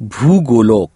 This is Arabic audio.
भूगोलोक